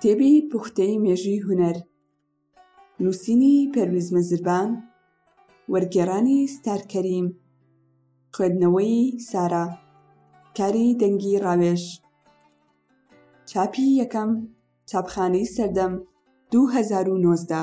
کتێبی پوختەی مێژووی هونەر نووسینی پەرویز مەزربان وەرگێڕانی ستار کەریم خوێندنەوەی سارا کاری دەنگی ڕاوێژ چاپی یەکەم چاپخانەی سەردەم 2019